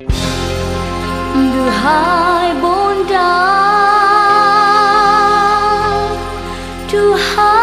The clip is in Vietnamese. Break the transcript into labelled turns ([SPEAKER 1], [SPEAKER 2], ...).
[SPEAKER 1] Đưa hai bốn đá Đưa hai